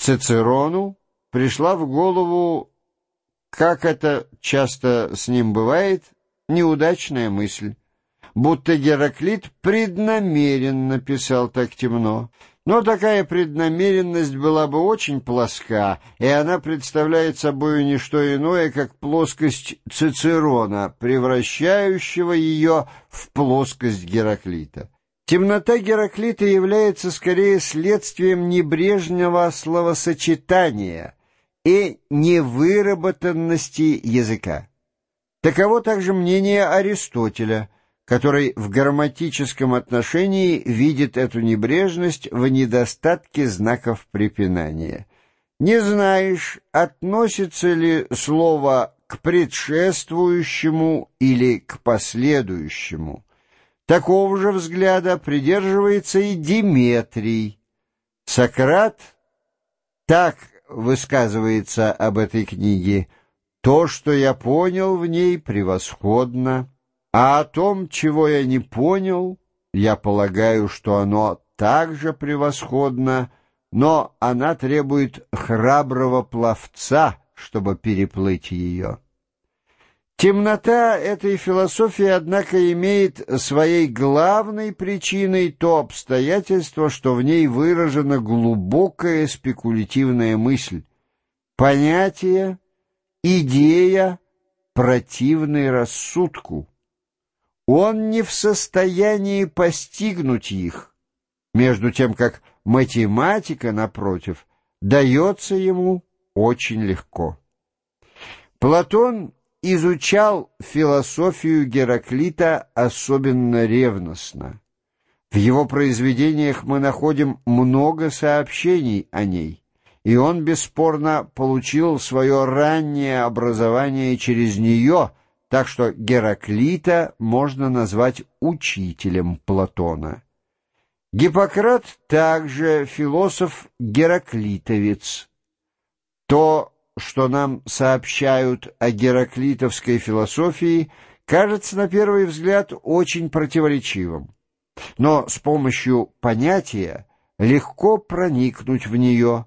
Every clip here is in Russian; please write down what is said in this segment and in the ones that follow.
Цицерону пришла в голову, как это часто с ним бывает, неудачная мысль, будто Гераклит преднамеренно писал так темно. Но такая преднамеренность была бы очень плоска, и она представляет собой не что иное, как плоскость Цицерона, превращающего ее в плоскость Гераклита. Темнота Гераклита является скорее следствием небрежного словосочетания и невыработанности языка. Таково также мнение Аристотеля, который в грамматическом отношении видит эту небрежность в недостатке знаков препинания. Не знаешь, относится ли слово к предшествующему или к последующему. Такого же взгляда придерживается и Диметрий. Сократ так высказывается об этой книге. «То, что я понял в ней, превосходно, а о том, чего я не понял, я полагаю, что оно также превосходно, но она требует храброго пловца, чтобы переплыть ее». Темнота этой философии, однако, имеет своей главной причиной то обстоятельство, что в ней выражена глубокая спекулятивная мысль, понятие, идея, противной рассудку. Он не в состоянии постигнуть их, между тем как математика, напротив, дается ему очень легко. Платон изучал философию Гераклита особенно ревностно. В его произведениях мы находим много сообщений о ней, и он бесспорно получил свое раннее образование через нее, так что Гераклита можно назвать учителем Платона. Гиппократ также философ-гераклитовец. То, что нам сообщают о гераклитовской философии, кажется на первый взгляд очень противоречивым. Но с помощью понятия легко проникнуть в нее,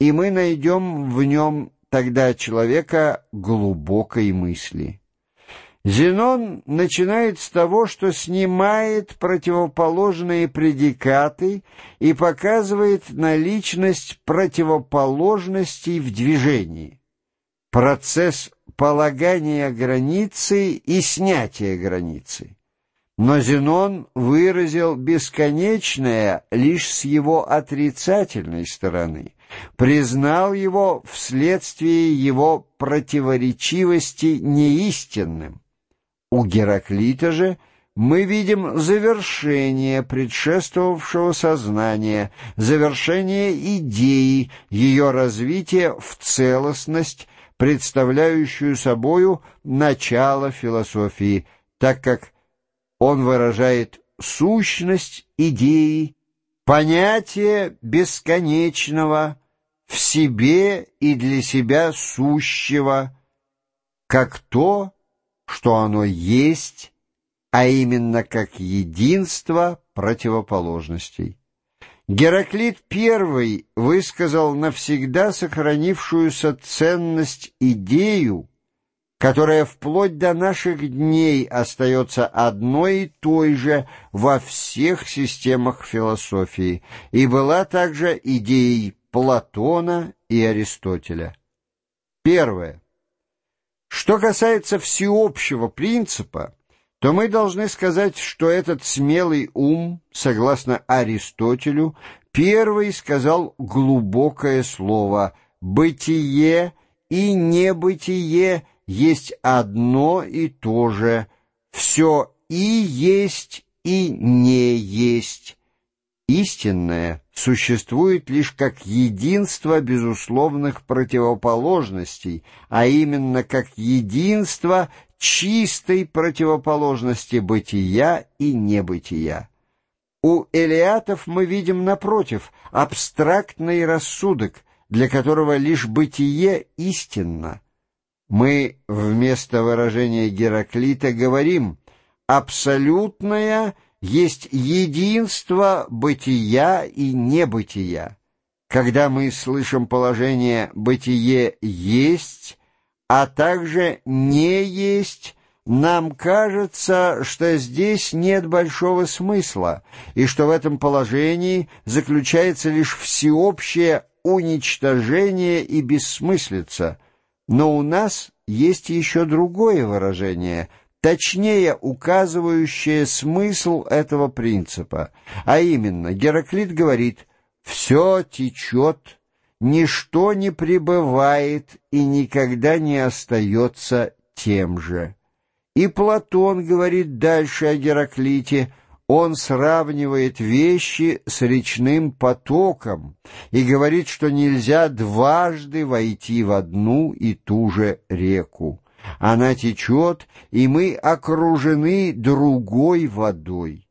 и мы найдем в нем тогда человека глубокой мысли. Зенон начинает с того, что снимает противоположные предикаты и показывает наличность противоположностей в движении. Процесс полагания границы и снятия границы. Но Зенон выразил бесконечное лишь с его отрицательной стороны, признал его вследствие его противоречивости неистинным. У Гераклита же мы видим завершение предшествовавшего сознания, завершение идеи, ее развитие в целостность, представляющую собою начало философии, так как он выражает сущность идеи, понятие бесконечного, в себе и для себя сущего, как то, что оно есть, а именно как единство противоположностей. Гераклит I высказал навсегда сохранившуюся ценность идею, которая вплоть до наших дней остается одной и той же во всех системах философии, и была также идеей Платона и Аристотеля. Первое. Что касается всеобщего принципа, то мы должны сказать, что этот смелый ум, согласно Аристотелю, первый сказал глубокое слово «бытие» и «небытие» есть одно и то же, все и есть, и не есть. Истинное существует лишь как единство безусловных противоположностей, а именно как единство чистой противоположности бытия и небытия. У элиатов мы видим, напротив, абстрактный рассудок, для которого лишь бытие истинно. Мы вместо выражения Гераклита говорим «абсолютное есть единство бытия и небытия. когда мы слышим положение «бытие есть», а также «не есть», нам кажется, что здесь нет большого смысла, и что в этом положении заключается лишь всеобщее уничтожение и бессмыслица. Но у нас есть еще другое выражение, точнее указывающее смысл этого принципа, а именно Гераклит говорит «все течет», ничто не пребывает и никогда не остается тем же. И Платон говорит дальше о Гераклите, он сравнивает вещи с речным потоком и говорит, что нельзя дважды войти в одну и ту же реку. Она течет, и мы окружены другой водой.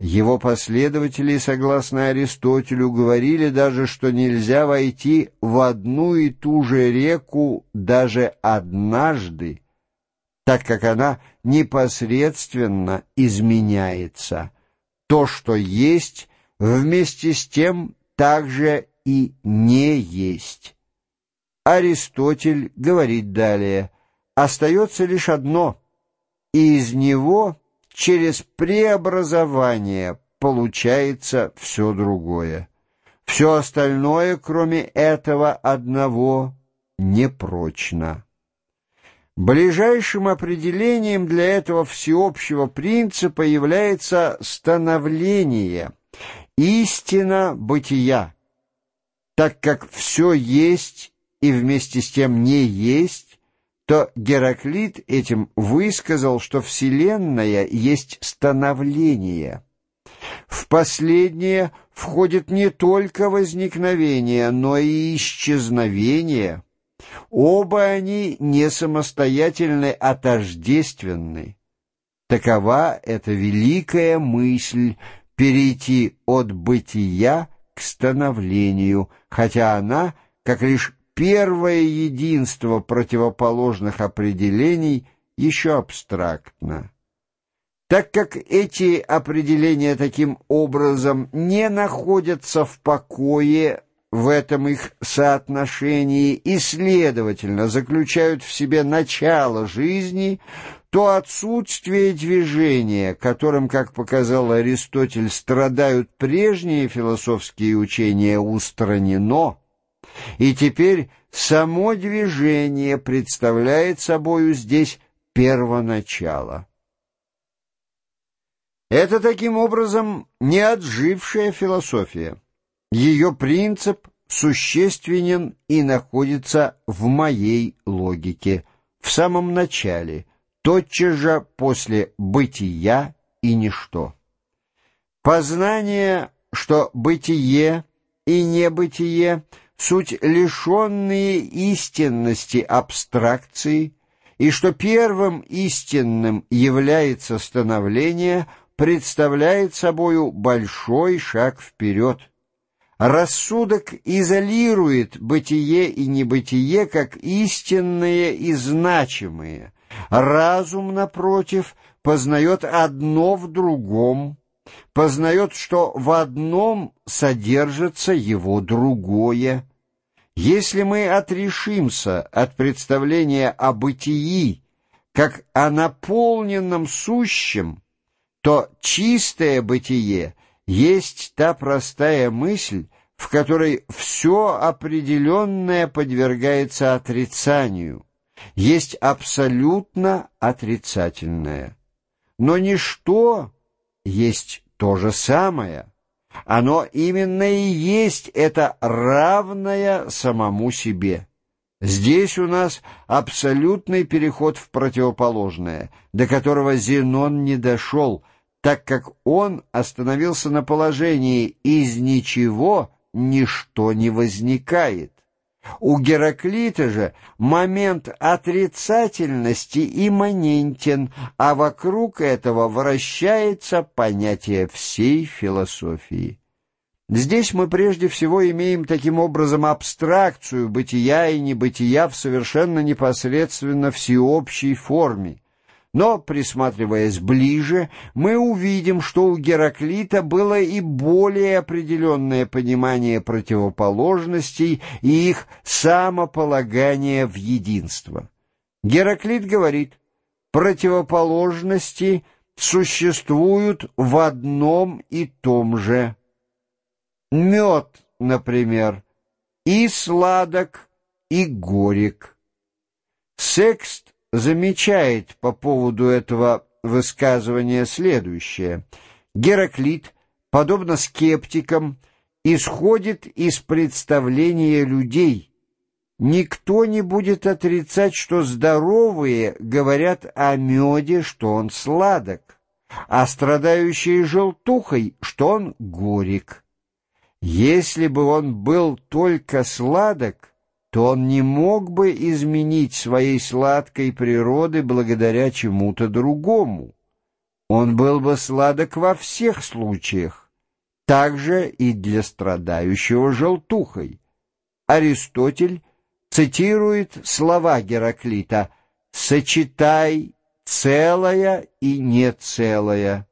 Его последователи, согласно Аристотелю, говорили даже, что нельзя войти в одну и ту же реку даже однажды, так как она непосредственно изменяется. То, что есть, вместе с тем также и не есть. Аристотель говорит далее, остается лишь одно, и из него через преобразование получается все другое. Все остальное, кроме этого одного, непрочно. Ближайшим определением для этого всеобщего принципа является становление, истина бытия, так как все есть и вместе с тем не есть, то Гераклит этим высказал, что Вселенная есть становление. В последнее входит не только возникновение, но и исчезновение – Оба они не самостоятельны, а тождественны. Такова эта великая мысль перейти от бытия к становлению, хотя она, как лишь первое единство противоположных определений, еще абстрактна. Так как эти определения таким образом не находятся в покое в этом их соотношении и, следовательно, заключают в себе начало жизни, то отсутствие движения, которым, как показал Аристотель, страдают прежние философские учения, устранено, и теперь само движение представляет собою здесь первоначало. Это таким образом не отжившая философия. Ее принцип существенен и находится в моей логике, в самом начале, тотчас же после бытия и ничто. Познание, что бытие и небытие — суть лишенные истинности абстракции, и что первым истинным является становление, представляет собою большой шаг вперед. Рассудок изолирует бытие и небытие как истинные и значимые. Разум, напротив, познает одно в другом, познает, что в одном содержится его другое. Если мы отрешимся от представления о бытии как о наполненном сущем, то чистое бытие есть та простая мысль, в которой все определенное подвергается отрицанию, есть абсолютно отрицательное. Но ничто есть то же самое. Оно именно и есть это равное самому себе. Здесь у нас абсолютный переход в противоположное, до которого Зенон не дошел — так как он остановился на положении «из ничего ничто не возникает». У Гераклита же момент отрицательности имманентен, а вокруг этого вращается понятие всей философии. Здесь мы прежде всего имеем таким образом абстракцию бытия и небытия в совершенно непосредственно всеобщей форме, Но, присматриваясь ближе, мы увидим, что у Гераклита было и более определенное понимание противоположностей и их самополагание в единство. Гераклит говорит, противоположности существуют в одном и том же. Мед, например, и сладок, и горек. Секст замечает по поводу этого высказывания следующее. Гераклит, подобно скептикам, исходит из представления людей. Никто не будет отрицать, что здоровые говорят о меде, что он сладок, а страдающие желтухой, что он горек. Если бы он был только сладок, то он не мог бы изменить своей сладкой природы благодаря чему-то другому. Он был бы сладок во всех случаях, также и для страдающего желтухой. Аристотель цитирует слова Гераклита «сочетай целое и нецелое».